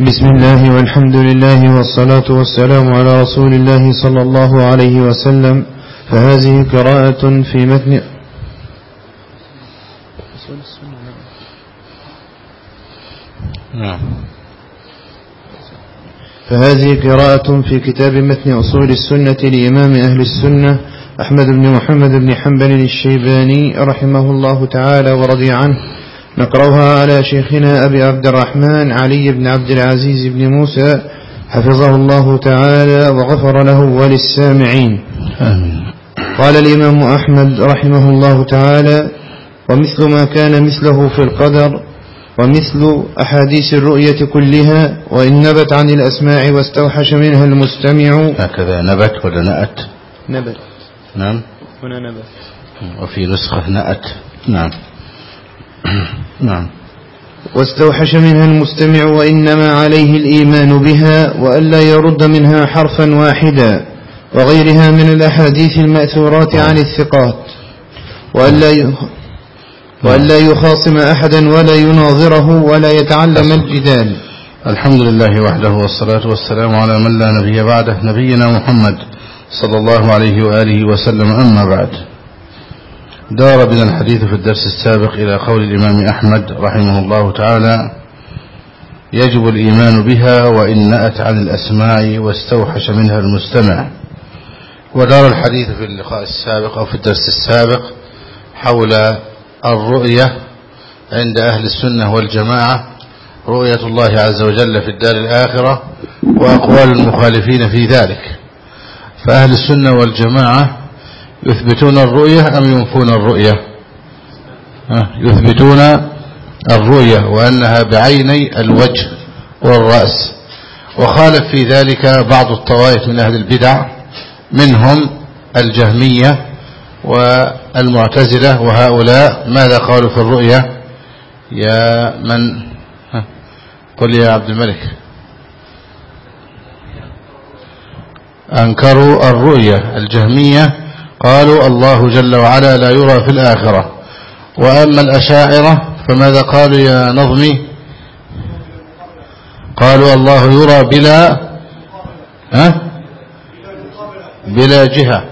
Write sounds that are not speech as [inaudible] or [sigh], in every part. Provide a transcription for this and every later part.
بسم الله والحمد لله والصلاة والسلام على رسول الله صلى الله عليه وسلم. فهذه قراءة في متن نعم. فهذه قراءة في كتاب متن أصول السنة لإمام أهل السنة أحمد بن محمد بن حنبل الشيباني رحمه الله تعالى ورضي عنه. نقرأها على شيخنا أبي عبد الرحمن علي بن عبد العزيز بن موسى حفظه الله تعالى وغفر له وللسامعين. آمين. قال الإمام أحمد رحمه الله تعالى ومثل ما كان مثله في القدر ومثل أحاديث الرؤية كلها وإن نبت عن الأسماع واستوحش منها المستمع. هكذا نبت ولا نأت؟ نبت. نعم. هنا نبت. وفي نسخة نأت. نعم. نعم. واستوحش منها المستمع وإنما عليه الإيمان بها وألا يرد منها حرفا واحدا وغيرها من الأحاديث المأثورات عن الثقات. وألا وألا يخاصم أحدا ولا يناظره ولا يتعلم الجدال. الحمد لله وحده والصلاة والسلام على من لا نبي بعده نبينا محمد صلى الله عليه وآله وسلم أما بعد. دار بنا الحديث في الدرس السابق إلى قول الإمام أحمد رحمه الله تعالى يجب الإيمان بها وإن نأت عن الأسماع واستوحش منها المستمع. ودار الحديث في اللقاء السابق أو في الدرس السابق حول الرؤية عند أهل السنة والجماعة رؤية الله عز وجل في الدار الآخرة وأقوال المخالفين في ذلك. فأهل السنة والجماعة يثبتون الرؤية أم ينفون الرؤية؟ يثبتون الرؤية وأنها بعيني الوجه والرأس. وخالف في ذلك بعض الطوائف من أهل البدع منهم الجهمية والمعتزلة وهؤلاء. ماذا قالوا في الرؤية؟ يا من؟ قل يا عبد الملك. أنكروا الرؤية الجهمية قالوا الله جل وعلا لا يرى في الآخرة. وأما الأشاعرة فماذا قالوا يا نظمي؟ قالوا الله يرى بلا ها؟ بلا جهة.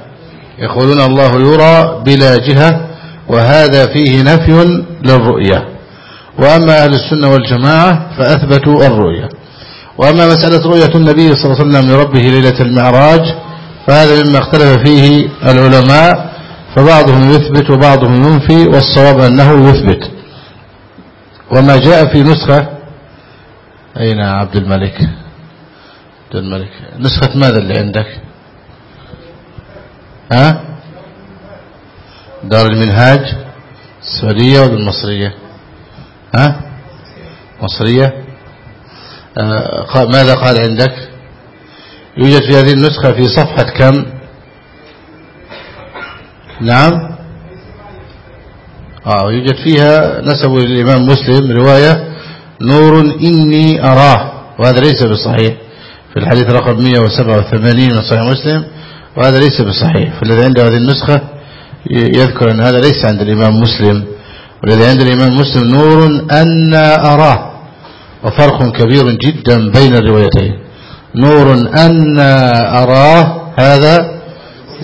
يقولون الله يرى بلا جهة وهذا فيه نفي للرؤية. وأما أهل السنة والجماعة فأثبتوا الرؤية. وأما مسألة رؤية النبي صلى الله عليه وسلم لربه ليلة المعراج فهذا مما اختلف فيه العلماء فبعضهم يثبت وبعضهم ينفي والصواب أنه يثبت. وما جاء في نسخة أين عبد الملك؟ عبد الملك نسخة ماذا اللي عندك؟ ها؟ دار المنهاج السعودية ولا المصرية؟ ها؟ مصرية؟ آه ماذا قال عندك؟ يوجد في هذه النسخة في صفحة كم؟ نعم. آه يوجد فيها نسب للإمام مسلم رواية نور إني أراه. وهذا ليس بصحيح. في الحديث رقم 187 من صحيح مسلم وهذا ليس بصحيح. فالذي عنده هذه النسخة يذكر أن هذا ليس عند الإمام مسلم. والذي عند الإمام مسلم نور أن أراه. وفرق كبير جدا بين الروايتين. نور أن أراه هذا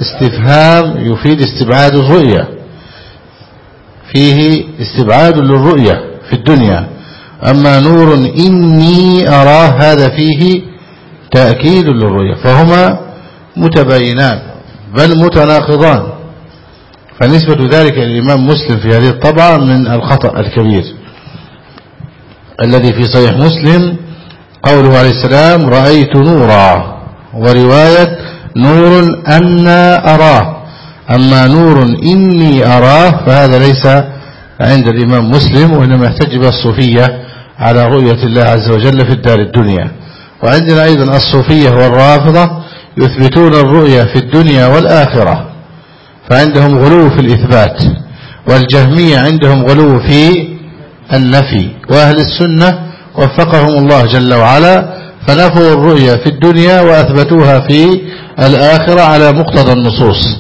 استفهام يفيد استبعاد الرؤية. فيه استبعاد للرؤية في الدنيا. أما نور إني أراه هذا فيه تأكيد للرؤية. فهما متباينان بل متناقضان. فنسبة ذلك للإمام مسلم في هذه الطبعة من الخطأ الكبير الذي في صحيح مسلم قوله عليه السلام رأيت نورا. ورواية نور أنا أراه. أما نور إني أراه فهذا ليس عند الإمام مسلم وإنما يحتج به الصوفية على رؤية الله عز وجل في الدار الدنيا. وعندنا أيضا الصوفية والرافضة يثبتون الرؤية في الدنيا والآخرة فعندهم غلو في الإثبات والجهمية عندهم غلو في النفي. وأهل السنة وفقهم الله جل وعلا فنفوا الرؤيا في الدنيا وأثبتوها في الآخرة على مقتضى النصوص.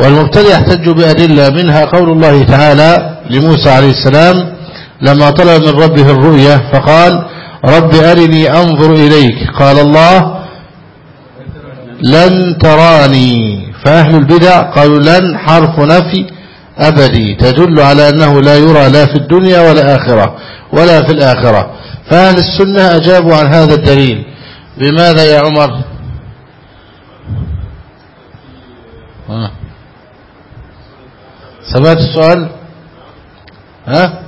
والمبتدع يحتج بأدلة منها قول الله تعالى لموسى عليه السلام لما طلب من ربه الرؤيا فقال رب أرني أنظر إليك قال الله لن تراني فأهل البدع قالوا لن حرف نفي أبدي تدل على أنه لا يرى لا في الدنيا ولا آخرة ولا في الآخرة. فأهل السنة أجابوا عن هذا الدليل. بماذا يا عمر؟ سمعت السؤال؟ ها؟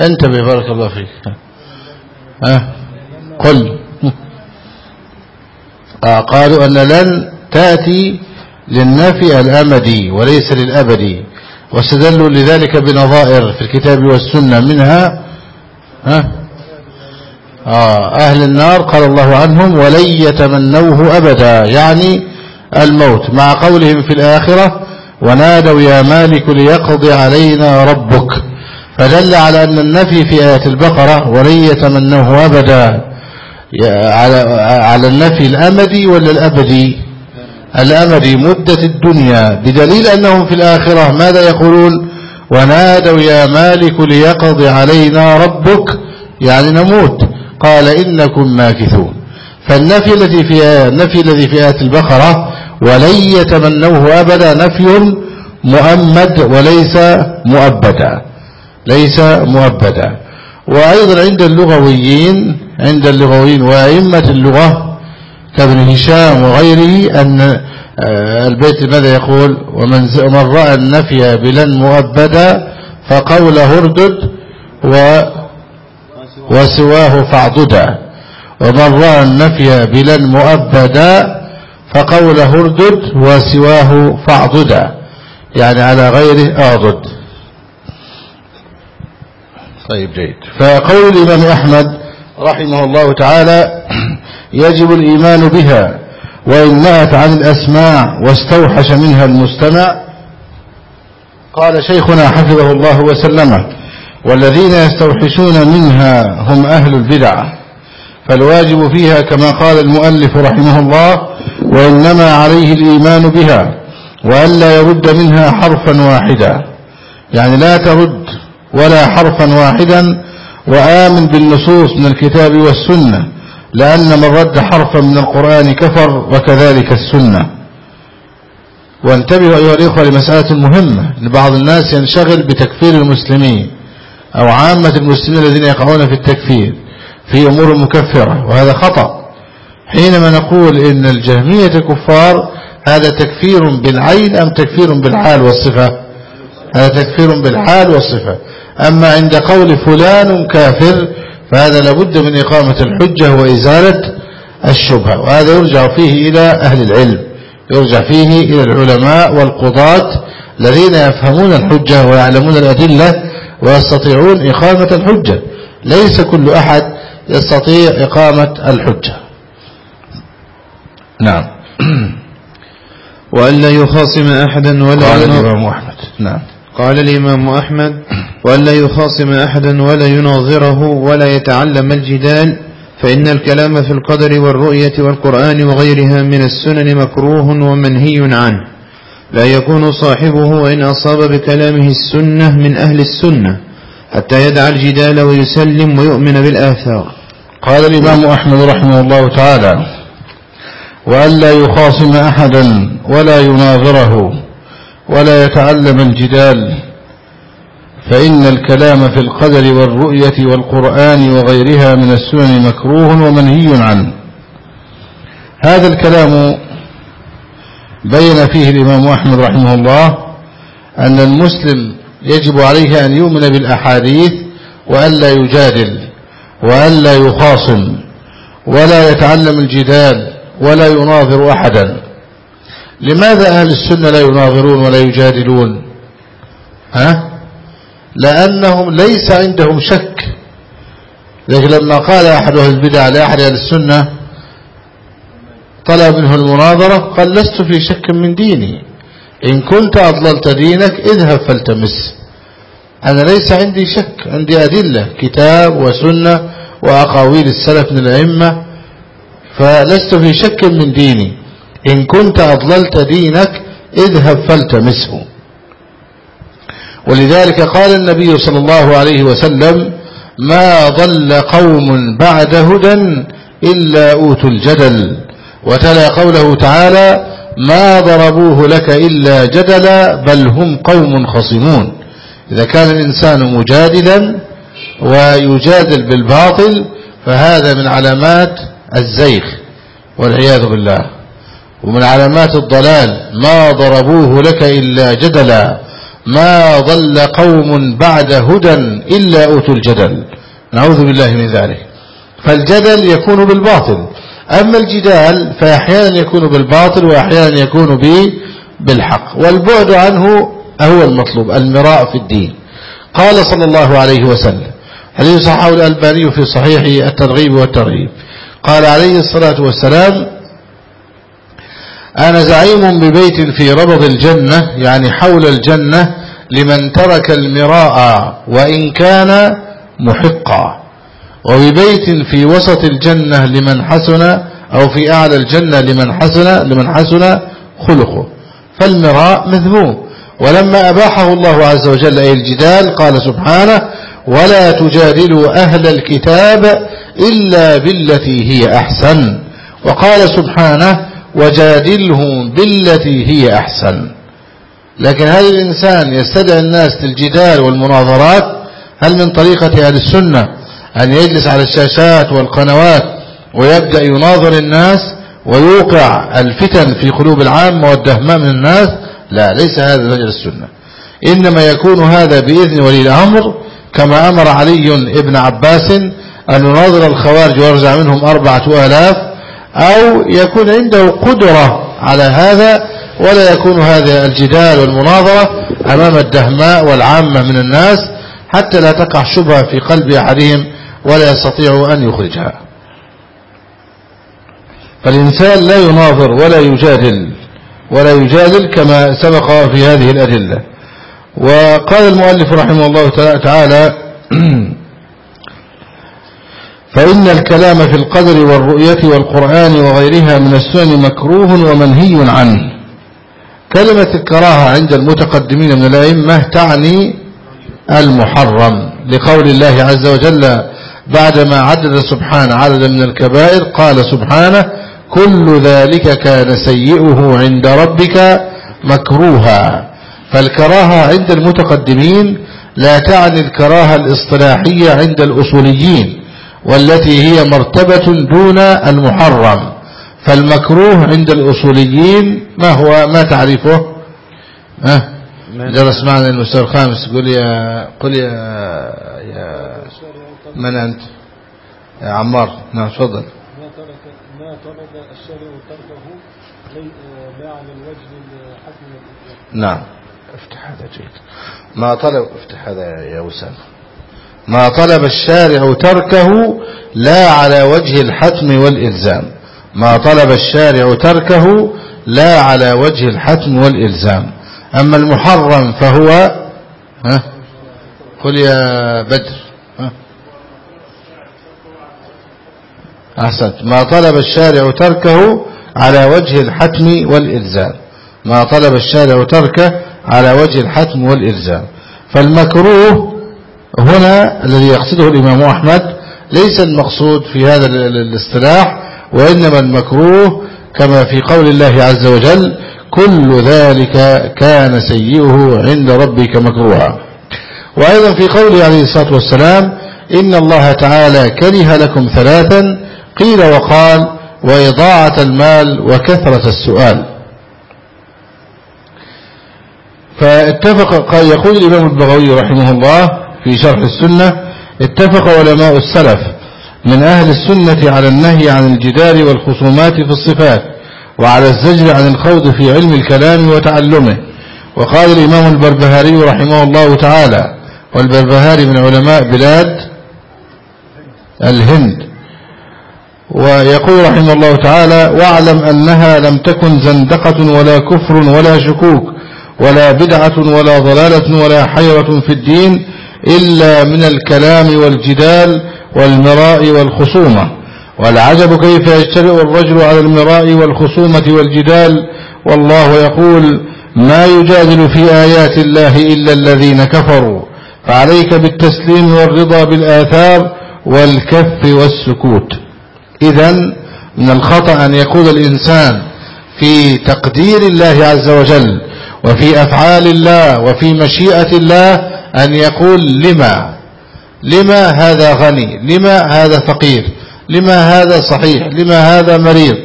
انتبه بارك الله فيك. ها؟ قل. آه قالوا أن لن تأتي للنفي الأمدي وليس للأبدي. واستدلوا لذلك بنظائر في الكتاب والسنة منها ها؟ آه أهل النار قال الله عنهم ولن يتمنوه أبدا يعني الموت مع قولهم في الآخرة ونادوا يا مالك ليقضي علينا ربك فدل على أن النفي في آية البقرة ولن يتمنوه أبدا على على النفي الأمدي ولا الأبدي؟ الأمدي مدة الدنيا. بدليل أنهم في الآخرة ماذا يقولون؟ ونادوا يا مالك ليقضي علينا ربك يعني نموت. قال إنكم ماكثون. فالنفي الذي في النفي الذي في آية البقرة ولن يتمنوه أبدا نفي مؤمد وليس مؤبدا. ليس مؤبدا. وأيضا عند اللغويين عند اللغويين وأئمة اللغة كابن هشام وغيره أن البيت ماذا يقول؟ ومن من رأى النفي بلن مؤبدا فقول هردد و وسواه فاعضدا. ومن رأى النفي بلن مؤبدا فقول هردد وسواه فاعضدا. يعني على غيره أعضد. طيب جيد. فقول الإمام أحمد رحمه الله تعالى يجب الإيمان بها. وإن نأت عن الأسماع واستوحش منها المستمع. قال شيخنا حفظه الله وسلمه والذين يستوحشون منها هم أهل البدع فالواجب فيها كما قال المؤلف رحمه الله وإنما عليه الإيمان بها وألا يرد منها حرفا واحدا. يعني لا ترد ولا حرفا واحدا وآمن بالنصوص من الكتاب والسنة. لأن من رد حرفا من القرآن كفر وكذلك السنة. وانتبهوا أيها الإخوة لمسألة مهمة لبعض الناس ينشغل بتكفير المسلمين أو عامة المسلمين الذين يقعون في التكفير في أمور مكفرة وهذا خطأ. حينما نقول إن الجهمية كفار هذا تكفير بالعين أم تكفير بالحال والصفة؟ هذا تكفير بالحال والصفة. أما عند قول فلان كافر فهذا لابد من إقامة الحجة وإزالة الشبهة وهذا يرجع فيه إلى أهل العلم يرجع فيه إلى العلماء والقضاة الذين يفهمون الحجة ويعلمون الأدلة ويستطيعون إقامة الحجة. ليس كل أحد يستطيع إقامة الحجة. نعم. وأن لا يخاصم أحدا ولا قال الإمام أحمد. نعم. قال الإمام أحمد وأن لا يخاصم أحدا ولا يناظره ولا يتعلم الجدال فإن الكلام في القدر والرؤية والقرآن وغيرها من السنن مكروه ومنهي عنه. لا يكون صاحبه وإن أصاب بكلامه السنة من أهل السنة حتى يدع الجدال ويسلم ويؤمن بالآثار. قال الإمام أحمد رحمه الله تعالى وأن لا يخاصم أحدا ولا يناظره ولا يتعلم الجدال فإن الكلام في القدر والرؤية والقرآن وغيرها من السنن مكروه ومنهي عنه. هذا الكلام بين فيه الإمام أحمد رحمه الله أن المسلم يجب عليه أن يؤمن بالأحاديث وأن لا يجادل وأن لا يخاصم ولا يتعلم الجدال ولا يناظر أحدا. لماذا أهل السنة لا يناظرون ولا يجادلون؟ ها؟ لأنهم ليس عندهم شك. لكن لما قال أحد أهل البدع لأحد أهل السنة طلب منه المناظرة قال لست في شك من ديني. إن كنت أضللت دينك اذهب فالتمس. أنا ليس عندي شك عندي أدلة كتاب وسنة وأقاويل السلف من الأئمة فلست في شك من ديني. إن كنت أضللت دينك اذهب فالتمسه. ولذلك قال النبي صلى الله عليه وسلم ما ضل قوم بعد هدى إلا أوتوا الجدل. وتلا قوله تعالى ما ضربوه لك إلا جدلا بل هم قوم خصمون. إذا كان الإنسان مجادلا ويجادل بالباطل فهذا من علامات الزيخ والعياذ بالله. ومن علامات الضلال ما ضربوه لك إلا جدلا ما ضل قوم بعد هدى إلا أوتوا الجدل. نعوذ بالله من ذلك. فالجدل يكون بالباطل. أما الجدال فأحيانا يكون بالباطل وأحيانا يكون بالحق. والبعد عنه هو المطلوب المراء في الدين. قال صلى الله عليه وسلم حديث صححه الألباني في صحيح الترغيب والترهيب. قال عليه الصلاة والسلام أنا زعيم ببيت في ربض الجنة يعني حول الجنة لمن ترك المراء وإن كان محقا. وببيت في وسط الجنة لمن حسن أو في أعلى الجنة لمن حسن لمن حسن خلقه. فالمراء مذموم. ولما أباحه الله عز وجل أي الجدال قال سبحانه ولا تجادلوا أهل الكتاب إلا بالتي هي أحسن. وقال سبحانه وجادلهم بالتي هي أحسن. لكن هل الإنسان يستدعي الناس للجدال والمناظرات؟ هل من طريقة أهل السنة أن يجلس على الشاشات والقنوات ويبدأ يناظر الناس ويوقع الفتن في قلوب العامة والدهماء من الناس؟ لا ليس هذا مجلس السنة. إنما يكون هذا بإذن ولي الأمر كما أمر علي ابن عباس أن يناظر الخوارج ويرجع منهم أربعة آلاف أو يكون عنده قدرة على هذا ولا يكون هذا الجدال والمناظرة أمام الدهماء والعامة من الناس حتى لا تقع شبهة في قلب أحدهم ولا يستطيع أن يخرجها. فالإنسان لا يناظر ولا يجادل ولا يجادل كما سبق في هذه الأدلة. وقال المؤلف رحمه الله تعالى [clears throat] فإن الكلام في القدر والرؤية والقرآن وغيرها من السنن مكروه ومنهي عنه. كلمة الكراهة عند المتقدمين من الأئمة تعني المحرم لقول الله عز وجل بعدما عدد سبحانه عددا من الكبائر قال سبحانه كل ذلك كان سيئه عند ربك مكروها. فالكراهة عند المتقدمين لا تعني الكراهة الاصطلاحية عند الأصوليين والتي هي مرتبة دون المحرم. فالمكروه عند الأصوليين ما هو ما تعرفه ها؟ جرس معنا المستوى الخامس قل يا قل يا يا من أنت؟ يا عمار نعم تفضل. ما ترك ما طلب الشارع تركه لا على الوجه الحتمي نعم. افتح هذا جيد. ما طلب افتح هذا يا وسام ما طلب الشارع تركه لا على وجه الحتم والإلزام. ما طلب الشارع تركه لا على وجه الحتم والإلزام. أما المحرم فهو ها؟ قل يا بدر ها؟ أحسنت. ما طلب الشارع تركه على وجه الحتم والإلزام. ما طلب الشارع تركه على وجه الحتم والإلزام. فالمكروه هنا الذي يقصده الإمام أحمد ليس المقصود في هذا الاصطلاح وإنما المكروه كما في قول الله عز وجل كل ذلك كان سيئه عند ربك مكروها. وأيضا في قوله عليه الصلاة والسلام إن الله تعالى كره لكم ثلاثا قيل وقال وإضاعة المال وكثرة السؤال. فاتفق يقول الإمام البغوي رحمه الله في شرح السنة اتفق علماء السلف من أهل السنة على النهي عن الجدال والخصومات في الصفات وعلى الزجر عن الخوض في علم الكلام وتعلمه. وقال الإمام البربهاري رحمه الله تعالى والبربهاري من علماء بلاد الهند. ويقول رحمه الله تعالى واعلم أنها لم تكن زندقة ولا كفر ولا شكوك ولا بدعة ولا ضلالة ولا حيرة في الدين إلا من الكلام والجدال والمراء والخصومة. والعجب كيف يجترئ الرجل على المراء والخصومة والجدال؟ والله يقول ما يجادل في آيات الله إلا الذين كفروا. فعليك بالتسليم والرضا بالآثار والكف والسكوت. إذا من الخطأ أن يقول الإنسان في تقدير الله عز وجل وفي أفعال الله وفي مشيئة الله أن يقول لما؟ لما هذا غني؟ لما هذا فقير؟ لما هذا صحيح؟ لما هذا مريض؟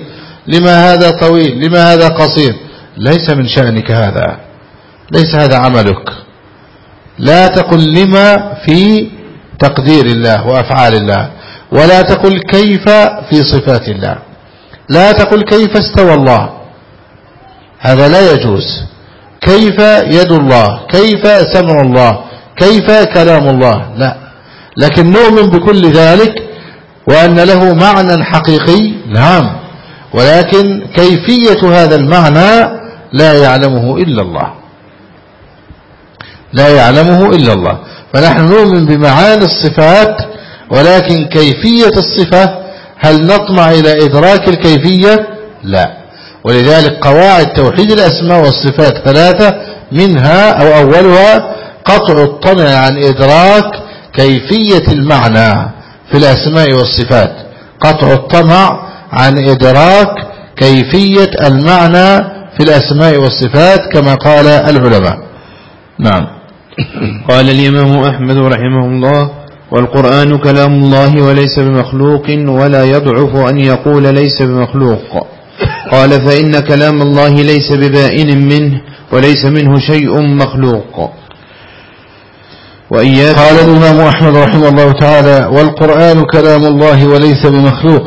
لما هذا طويل؟ لما هذا قصير؟ ليس من شأنك هذا. ليس هذا عملك. لا تقل لما في تقدير الله وأفعال الله ولا تقل كيف في صفات الله. لا تقل كيف استوى الله. هذا لا يجوز. كيف يد الله؟ كيف سمع الله؟ كيف كلام الله؟ لا. لكن نؤمن بكل ذلك وأن له معنى حقيقي نعم. ولكن كيفية هذا المعنى لا يعلمه إلا الله. لا يعلمه إلا الله. فنحن نؤمن بمعاني الصفات ولكن كيفية الصفة هل نطمع إلى إدراك الكيفية؟ لا. ولذلك قواعد توحيد الأسماء والصفات ثلاثة منها أو أولها قطع الطمع عن إدراك كيفية المعنى في الأسماء والصفات. قطع الطمع عن إدراك كيفية المعنى في الأسماء والصفات كما قال العلماء. نعم. [coughs] قال الإمام أحمد رحمه الله والقرآن كلام الله وليس بمخلوق ولا يضعف أن يقول ليس بمخلوق. قال فإن كلام الله ليس ببائن منه وليس منه شيء مخلوق. وإياك. قال الإمام أحمد رحمه الله تعالى والقرآن كلام الله وليس بمخلوق.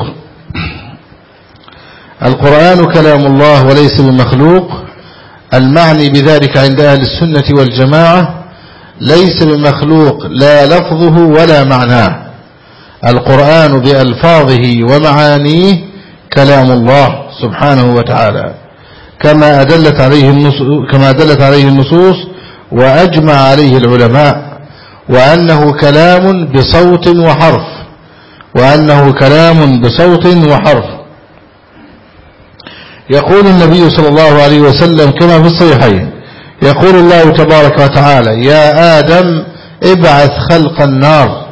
القرآن كلام الله وليس بمخلوق. المعني بذلك عند أهل السنة والجماعة ليس بمخلوق لا لفظه ولا معناه. القرآن بألفاظه ومعانيه كلام الله سبحانه وتعالى. كما أدلت عليه النصوص كما أدلت عليه النصوص وأجمع عليه العلماء. وأنه كلام بصوت وحرف وأنه كلام بصوت وحرف. يقول النبي صلى الله عليه وسلم كما في الصحيحين يقول الله تبارك وتعالى يا آدم ابعث خلق النار.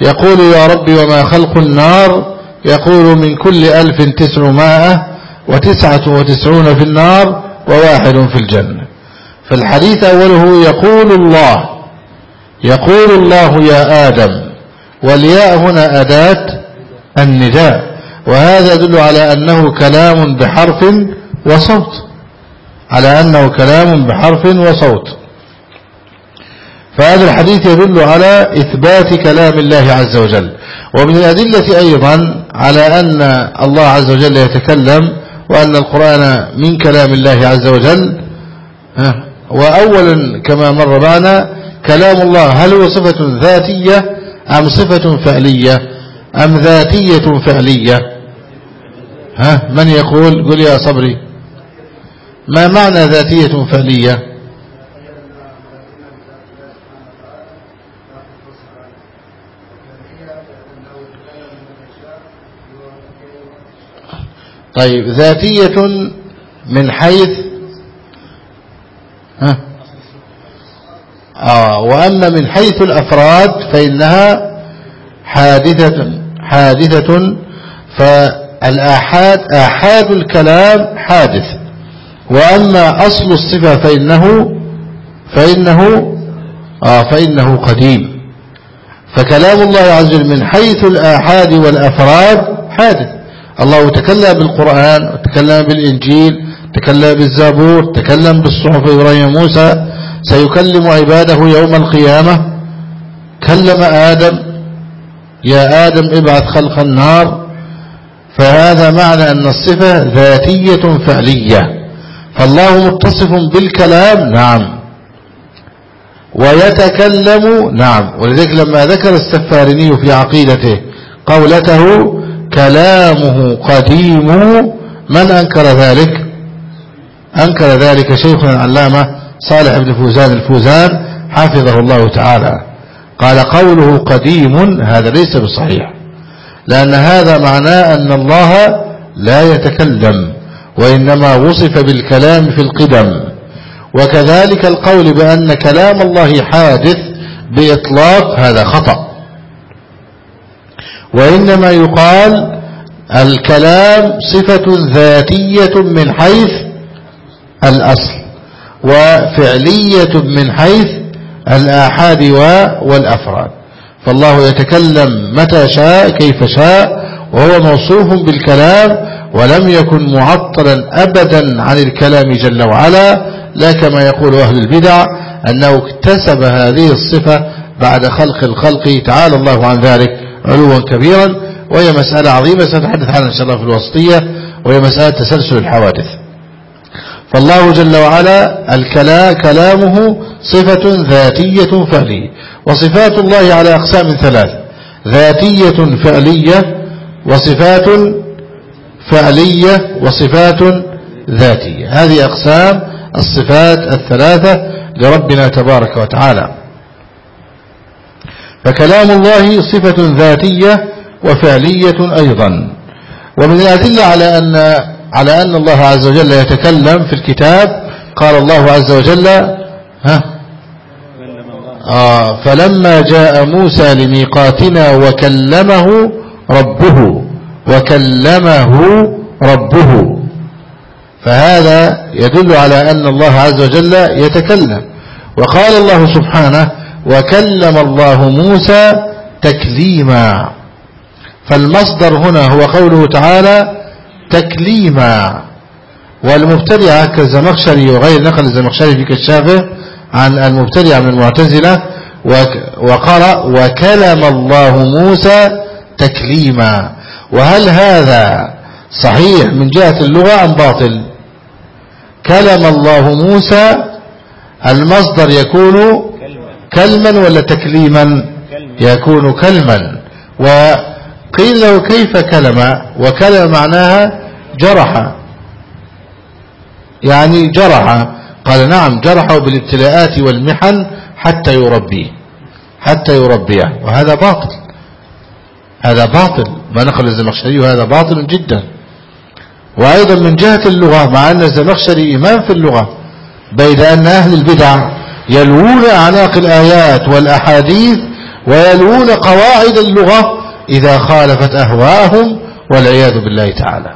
يقول يا رب وما خلق النار؟ يقول من كل ألف تسعمائة وتسعة وتسعون في النار وواحد في الجنة. فالحديث أوله يقول الله يقول الله يا آدم والياء هنا أداة النداء وهذا يدل على أنه كلام بحرف وصوت على أنه كلام بحرف وصوت. فهذا الحديث يدل على إثبات كلام الله عز وجل ومن الأدلة أيضا على أن الله عز وجل يتكلم وأن القرآن من كلام الله عز وجل. وأولا كما مر معنا كلام الله هل هو صفة ذاتية أم صفة فعلية؟ أم ذاتية فعلية؟ ها من يقول؟ قل يا صبري. ما معنى ذاتية فعلية؟ طيب ذاتية من حيث ها؟ آه وأما من حيث الأفراد فإنها حادثة حادثة فالآحاد آحاد الكلام حادث. وأما أصل الصفة فإنه فإنه آه فإنه قديم. فكلام الله عز وجل من حيث الآحاد والأفراد حادث. الله تكلم بالقرآن وتكلم بالإنجيل تكلم بالزبور تكلم بالصحف إبراهيم موسى سيكلم عباده يوم القيامة. كلم آدم يا آدم ابعث خلق النار. فهذا معنى أن الصفة ذاتية فعلية. فالله متصف بالكلام نعم. ويتكلم نعم. ولذلك لما ذكر السفارني في عقيدته قولته كلامه قديم. من أنكر ذلك؟ أنكر ذلك شيخنا العلامة صالح بن فوزان الفوزان حفظه الله تعالى. قال قوله قديم هذا ليس بصحيح. لأن هذا معناه أن الله لا يتكلم وإنما وصف بالكلام في القدم. وكذلك القول بأن كلام الله حادث بإطلاق هذا خطأ. وإنما يقال الكلام صفة ذاتية من حيث الأصل. وفعلية من حيث الآحاد والأفراد. فالله يتكلم متى شاء كيف شاء وهو موصوف بالكلام ولم يكن معطلا أبدا عن الكلام جل وعلا لا كما يقول أهل البدع أنه اكتسب هذه الصفة بعد خلق الخلق. تعالى الله عن ذلك علوا كبيرا. وهي مسألة عظيمة سنتحدث عنها إن شاء الله في الوسطية وهي مسألة تسلسل الحوادث. فالله جل وعلا الكلام كلامه صفة ذاتية فعلية وصفات الله على أقسام ثلاث ذاتية فعلية وصفات فعلية وصفات ذاتية. هذه أقسام الصفات الثلاثة لربنا تبارك وتعالى. فكلام الله صفة ذاتية وفعلية أيضا. ومن الأدلة على أن على أن الله عز وجل يتكلم في الكتاب. قال الله عز وجل ها؟ آه فلما جاء موسى لميقاتنا وكلمه ربه وكلمه ربه. فهذا يدل على أن الله عز وجل يتكلم. وقال الله سبحانه وكلم الله موسى تكليما. فالمصدر هنا هو قوله تعالى تكليما. والمبتدعة كالزمخشري وغير نقل الزمخشري في كشافه عن المبتدعة من المعتزلة وقرأ وكلم الله موسى تكليما وهل هذا صحيح من جهة اللغة أم باطل؟ كلم الله موسى المصدر يكون كلما. ولا تكليما؟ يكون كلما. وقيل له كيف كلم وكلم معناها جرح. يعني جرح. قال نعم جرحه بالابتلاءات والمحن حتى يربيه حتى يربيه وهذا باطل هذا باطل. ما نقل الزمخشري وهذا باطل جدا. وأيضا من جهة اللغة مع أن الزمخشري إمام في اللغة بيد أن أهل البدع يلوون أعناق الآيات والأحاديث ويلوون قواعد اللغة إذا خالفت أهواءهم والعياذ بالله تعالى.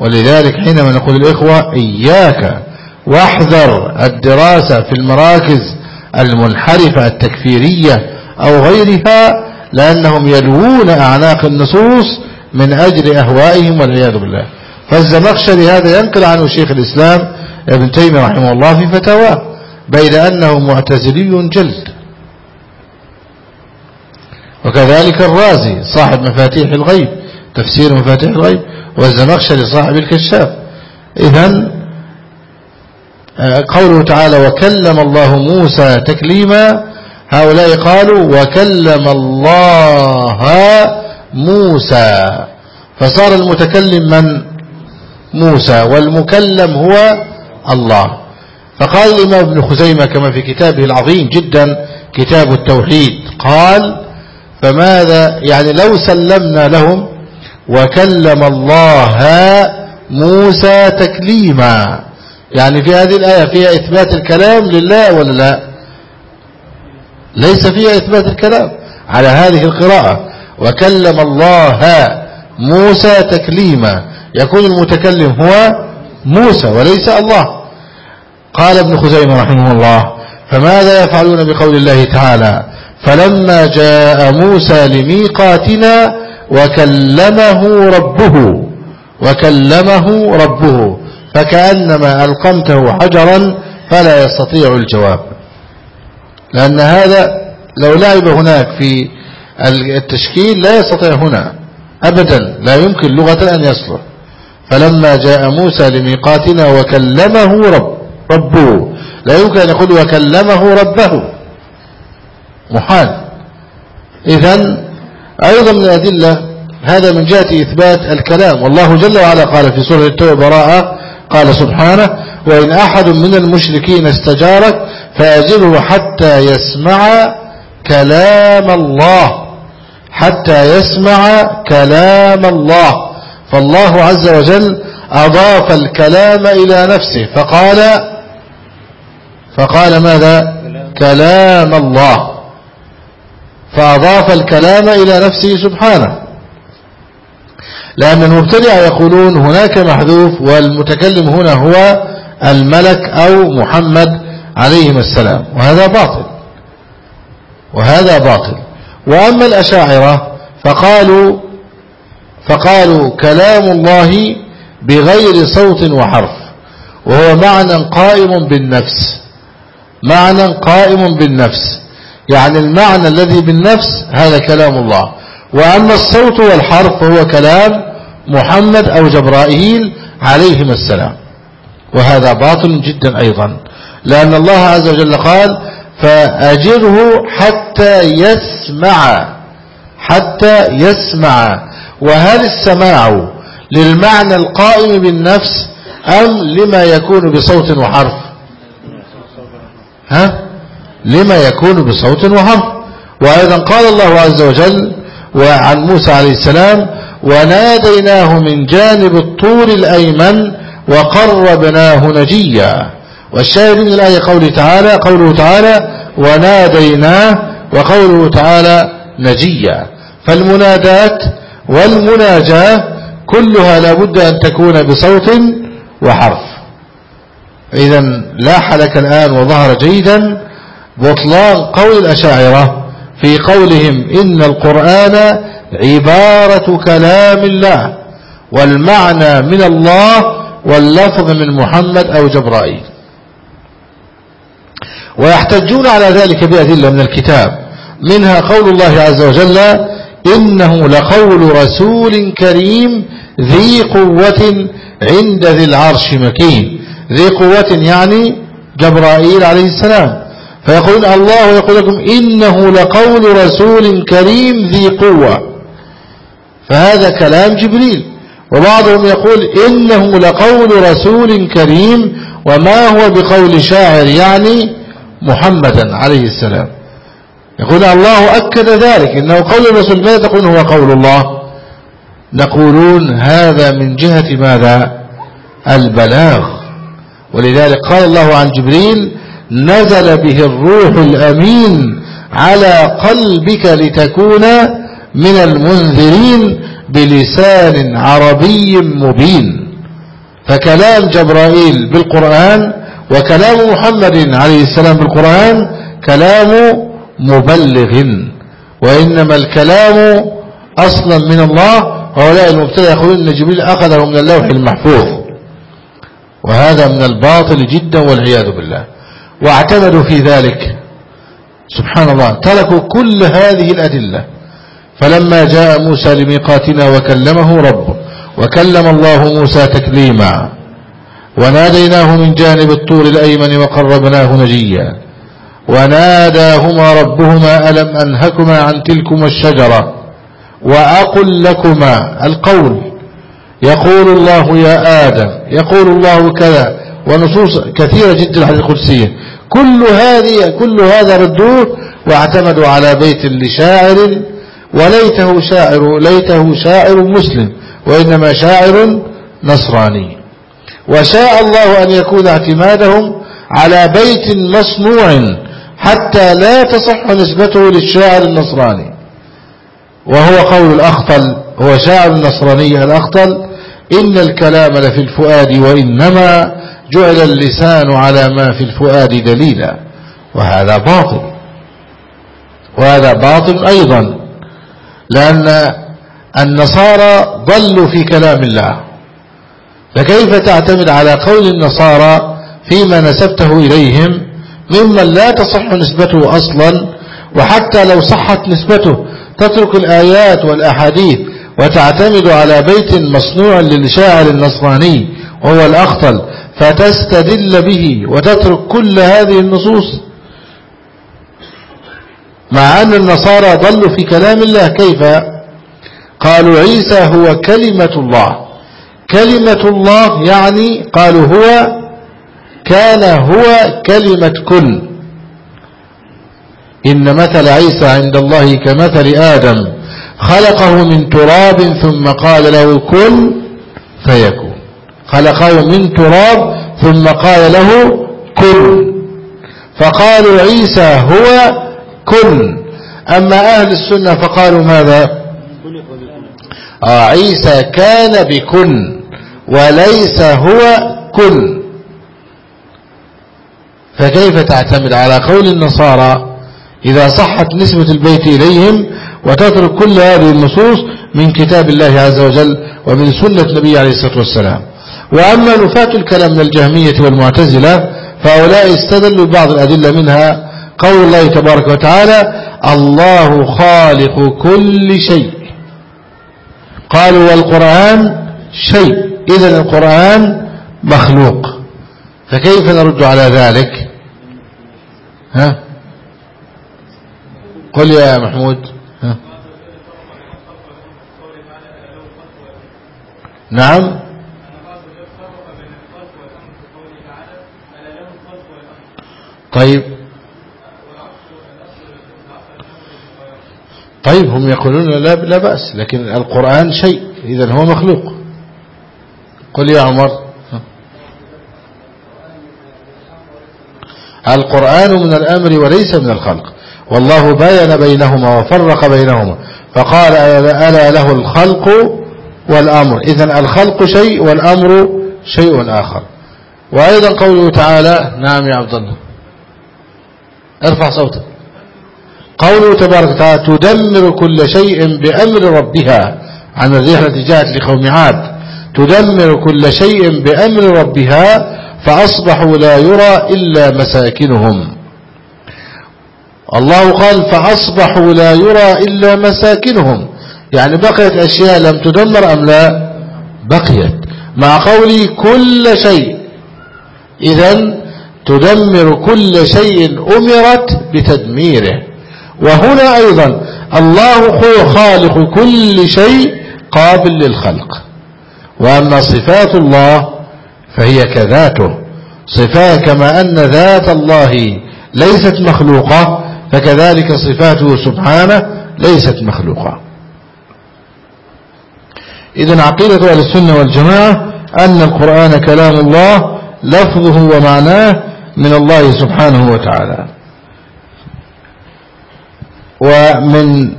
ولذلك حينما نقول الإخوة إياك واحذر الدراسة في المراكز المنحرفة التكفيرية أو غيرها لأنهم يلوون أعناق النصوص من أجل أهوائهم والعياذ بالله. فالزمخشري هذا ينقل عنه شيخ الإسلام ابن تيمية رحمه الله في فتاواه بين أنه معتزلي جلد. وكذلك الرازي صاحب مفاتيح الغيب تفسير مفاتيح الغيب والزمخشري صاحب الكشاف. إذا آه، قوله تعالى وكلم الله موسى تكليما هؤلاء قالوا وكلم الله موسى فصار المتكلم من؟ موسى والمكلم هو الله. فقال الإمام ابن خزيمة كما في كتابه العظيم جدا كتاب التوحيد قال فماذا؟ يعني لو سلمنا لهم وكلم الله موسى تكليما. يعني في هذه الآية فيها إثبات الكلام لله ولا لا؟ ليس فيها إثبات الكلام على هذه القراءة. وكلم الله موسى تكليما. يكون المتكلم هو موسى وليس الله. قال ابن خزيمة رحمه الله فماذا يفعلون بقول الله تعالى؟ فلما جاء موسى لميقاتنا وكلمه ربه وكلمه ربه فكأنما ألقمته حجرا فلا يستطيع الجواب. لأن هذا لو لعب هناك في التشكيل لا يستطيع هنا أبدا لا يمكن لغة أن يصلح فلما جاء موسى لميقاتنا وكلمه رب ربه لا يمكن أن يقول وكلمه ربه. محال. إذا أيضا من الأدلة هذا من جهة إثبات الكلام. والله جل وعلا قال في سورة التوبة براءة قال سبحانه وإن أحد من المشركين استجارك فأجره حتى يسمع كلام الله حتى يسمع كلام الله. فالله عز وجل أضاف الكلام إلى نفسه فقال فقال ماذا؟ كلام الله. فأضاف الكلام إلى نفسه سبحانه. لأن المبتدع يقولون هناك محذوف والمتكلم هنا هو الملك أو محمد عليهم السلام. وهذا باطل. وهذا باطل. وأما الأشاعرة فقالوا فقالوا كلام الله بغير صوت وحرف. وهو معنى قائم بالنفس. معنى قائم بالنفس. يعني المعنى الذي بالنفس هذا كلام الله. وأما الصوت والحرف فهو كلام محمد أو جبرائيل عليهم السلام. وهذا باطل جدا أيضا. لأن الله عز وجل قال فأجره حتى يسمع حتى يسمع. وهل السماع للمعنى القائم بالنفس أم لما يكون بصوت وحرف؟ ها؟ لما يكون بصوت وحرف وأيضا قال الله عز وجل وعن موسى عليه السلام وناديناه من جانب الطور الأيمن وقربناه نجيا. والشاهد من الآية قوله تعالى قوله تعالى وناديناه وقوله تعالى نجيا. فالمنادات والمناجاة كلها لابد أن تكون بصوت وحرف. إذا لاح لك الآن وظهر جيدا بطلان قول الأشاعرة في قولهم إن القرآن عبارة كلام الله والمعنى من الله واللفظ من محمد أو جبرائيل. ويحتجون على ذلك بأدلة من الكتاب منها قول الله عز وجل إنه لقول رسول كريم ذي قوة عند ذي العرش مكين. ذي قوة يعني جبرائيل عليه السلام. فيقولون الله يقول لكم إنه لقول رسول كريم ذي قوة. فهذا كلام جبريل. وبعضهم يقول إنه لقول رسول كريم وما هو بقول شاعر يعني محمدا عليه السلام. يقول الله أكد ذلك. إنه قول الرسول ماذا تقول هو قول الله. نقولون هذا من جهة ماذا؟ البلاغ. ولذلك قال الله عن جبريل نزل به الروح الأمين على قلبك لتكون من المنذرين بلسان عربي مبين. فكلام جبرائيل بالقرآن وكلام محمد عليه السلام بالقرآن كلام مبلغ. وإنما الكلام أصلا من الله. هؤلاء المبتدى يقولون أن جبريل أخذه من اللوح المحفوظ. وهذا من الباطل جدا والعياذ بالله. واعتمدوا في ذلك. سبحان الله. تركوا كل هذه الأدلة. فلما جاء موسى لميقاتنا وكلمه ربه وكلم الله موسى تكليما. وناديناه من جانب الطور الأيمن وقربناه نجيا. وناداهما ربهما ألم أنهكما عن تلكما الشجرة؟ وأقل لكما القول. يقول الله يا آدم يقول الله كذا. ونصوص كثيرة جدا الحديث القدسية كل هذه كل هذا ردوه واعتمدوا على بيت لشاعر وليته شاعر ليته شاعر مسلم وإنما شاعر نصراني. وشاء الله أن يكون اعتمادهم على بيت مصنوع حتى لا تصح نسبته للشاعر النصراني. وهو قول الأخطل هو شاعر النصراني الأخطل إن الكلام لفي الفؤاد وإنما جعل اللسان على ما في الفؤاد دليلا وهذا باطل. وهذا باطل أيضا لأن النصارى ضلوا في كلام الله. فكيف تعتمد على قول النصارى فيما نسبته إليهم ممن لا تصح نسبته أصلا وحتى لو صحت نسبته تترك الآيات والأحاديث وتعتمد على بيت مصنوع للشاعر النصراني وهو الأخطل. فتستدل به وتترك كل هذه النصوص. مع أن النصارى ضلوا في كلام الله كيف؟ قالوا عيسى هو كلمة الله. كلمة الله يعني قالوا هو كان هو كلمة كن إن مثل عيسى عند الله كمثل آدم خلقه من تراب ثم قال له كن فيكون. خلقه من تراب ثم قال له كن. فقالوا عيسى هو كن. أما أهل السنة فقالوا ماذا؟ آه عيسى كان بكن وليس هو كن. فكيف تعتمد على قول النصارى؟ إذا صحت نسبة البيت إليهم وتترك كل هذه النصوص من كتاب الله عز وجل ومن سنة النبي عليه الصلاة والسلام. وأما نفاة الكلام من الجهمية والمعتزلة فهؤلاء استدلوا بعض الأدلة منها قول الله تبارك وتعالى الله خالق كل شيء قالوا والقرآن شيء إذا القرآن مخلوق فكيف نرد على ذلك؟ ها؟ قل يا محمود. ها؟ نعم. طيب. طيب هم يقولون لا لا بأس لكن القرآن شيء إذا هو مخلوق. قل يا عمر. القرآن من الأمر وليس من الخلق. والله باين بينهما وفرق بينهما. فقال ألا له الخلق والأمر. إذا الخلق شيء والأمر شيء آخر. وأيضا قوله تعالى نعم يا عبد الله. ارفع صوتك. قوله تبارك وتعالى تدمر كل شيء بأمر ربها. عن الريح التي جاءت لقوم عاد. تدمر كل شيء بأمر ربها فأصبحوا لا يرى إلا مساكنهم. الله قال فأصبحوا لا يرى إلا مساكنهم. يعني بقيت أشياء لم تدمر أم لا؟ بقيت. مع قولي كل شيء. إذا تدمر كل شيء أمرت بتدميره. وهنا أيضا الله هو خالق كل شيء قابل للخلق. وأما صفات الله فهي كذاته. صفات كما أن ذات الله ليست مخلوقة فكذلك صفاته سبحانه ليست مخلوقة. إذا عقيدة أهل السنة والجماعة أن القرآن كلام الله لفظه ومعناه من الله سبحانه وتعالى. ومن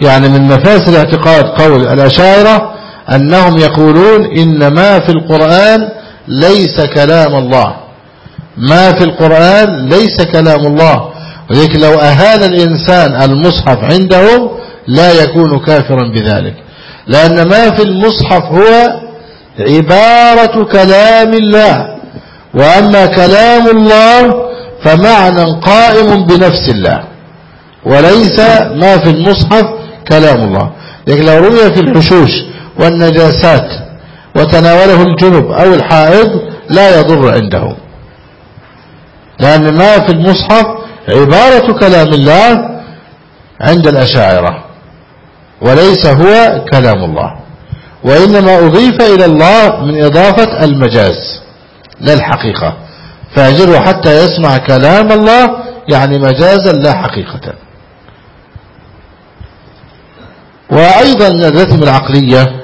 يعني من مفاسد اعتقاد قول الأشاعرة أنهم يقولون إن ما في القرآن ليس كلام الله. ما في القرآن ليس كلام الله. ولذلك لو أهان الإنسان المصحف عندهم لا يكون كافرا بذلك. لأن ما في المصحف هو عبارة كلام الله. وأما كلام الله فمعنى قائم بنفس الله وليس ما في المصحف كلام الله. لكن لو رمي في الحشوش والنجاسات وتناوله الجنب أو الحائض لا يضر عندهم لأن ما في المصحف عبارة كلام الله عند الأشاعرة وليس هو كلام الله. وإنما أضيف إلى الله من إضافة المجاز. لا الحقيقة. فأجره حتى يسمع كلام الله يعني مجازا لا حقيقة. وأيضا من الرتم العقلية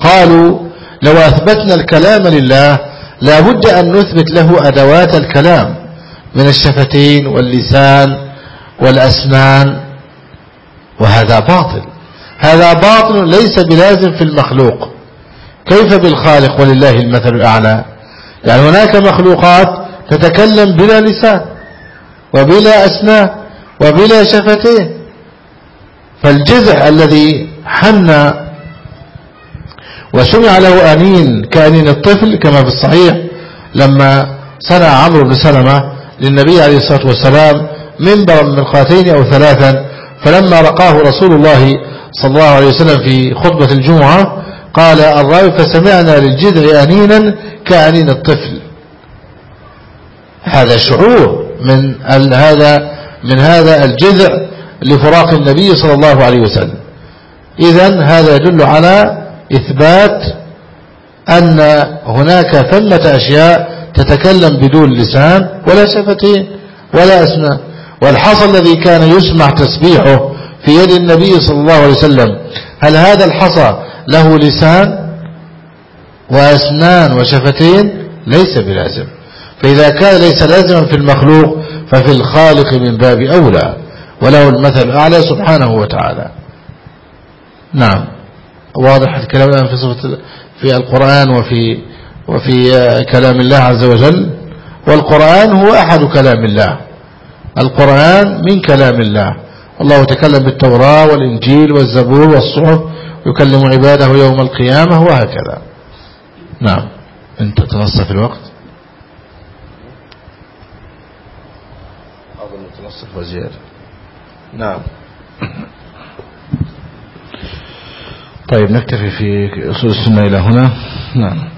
قالوا لو أثبتنا الكلام لله لابد أن نثبت له أدوات الكلام من الشفتين واللسان والأسنان وهذا باطل. هذا باطل ليس بلازم في المخلوق. كيف بالخالق ولله المثل الأعلى؟ يعني هناك مخلوقات تتكلم بلا لسان وبلا أسنان وبلا شفتين. فالجزع الذي حن وسمع له أنين كأنين الطفل كما في الصحيح لما صنع عمرو بن سلمة للنبي عليه الصلاة والسلام منبرا من القاتين أو ثلاثا فلما رقاه رسول الله صلى الله عليه وسلم في خطبة الجمعة قال الراوي فسمعنا للجذع أنينا كأنين الطفل. هذا شعور من هذا من هذا الجذع لفراق النبي صلى الله عليه وسلم. إذا هذا يدل على إثبات أن هناك ثمة أشياء تتكلم بدون لسان ولا شفتين ولا أسنان والحصى الذي كان يسمع تسبيحه في يد النبي صلى الله عليه وسلم هل هذا الحصى له لسان وأسنان وشفتين ليس بلازم. فإذا كان ليس لازما في المخلوق ففي الخالق من باب أولى وله المثل الأعلى سبحانه وتعالى. نعم. واضح الكلام الآن في صفة في القرآن وفي وفي كلام الله عز وجل. والقرآن هو أحد كلام الله. القرآن من كلام الله. الله تكلم بالتوراة والإنجيل والزبور والصحف يكلم عباده يوم القيامة وهكذا. نعم. انت تنصف الوقت. أظن تنصف وزيادة نعم. طيب نكتفي في أصول السنة إلى هنا. نعم.